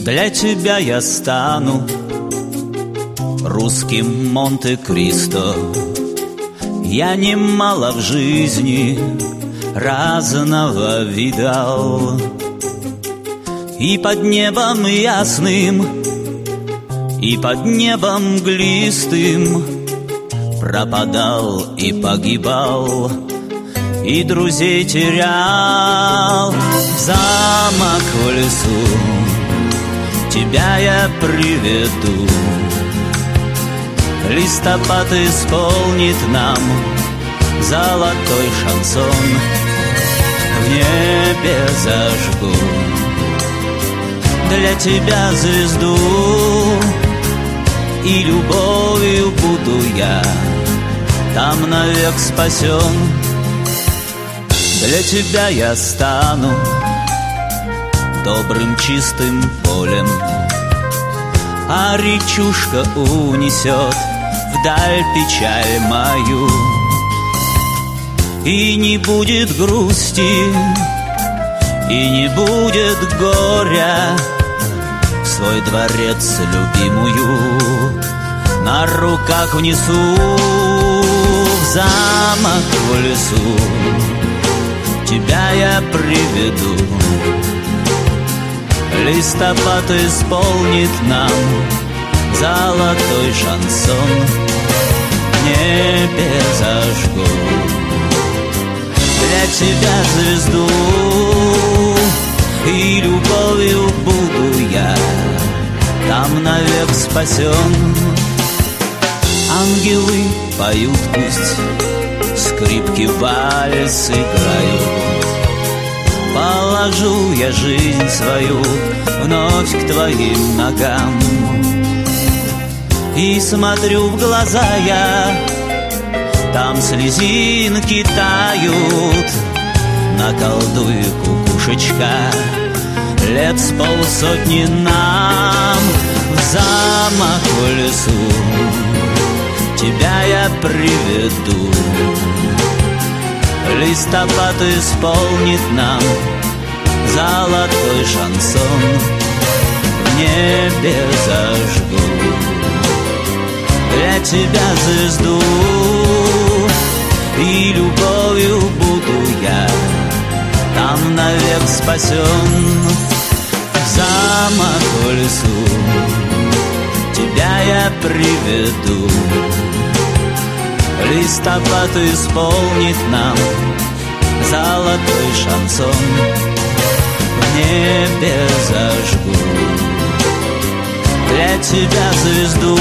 Для тебя я стану русским Монте-Кристо. Я немало в жизни разного видал. И под небом ясным, и под небом глистым Пропадал и погибал и друзей терял. Замок в лесу, тебя я приведу. Листопад исполнит нам золотой шансон. В небе зажгу для тебя звезду. И любовью буду я там навек спасен Для тебя я стану добрым чистым полем. А речушка унесет вдаль печаль мою. И не будет грусти, и не будет горя Свой дворец любимую. На руках внесу В замок в лесу тебя я приведу. Листопад исполнит нам золотой шансон. В небе зажгу. Для тебя звезду. И любовью буду я там навек спасен. Ангелы поют пусть, скрипки вальс играют Положу я жизнь свою вновь к твоим ногам. И смотрю в глаза я, там слезинки тают. Наколдуй кукушечка, лет с полсотни нам В замок в лесу тебя приведу. Листопад исполнит нам золотой шансон. В небе зажгу. Для тебя звезду. И любовью буду я там навек спасен. В замок в лесу тебя я приведу Листопад исполнит нам золотой шансон. В небе зажгу для тебя звезду.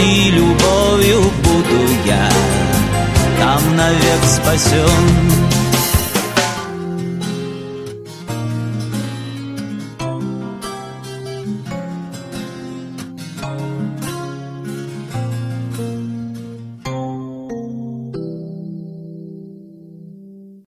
И любовью буду я там навек спасен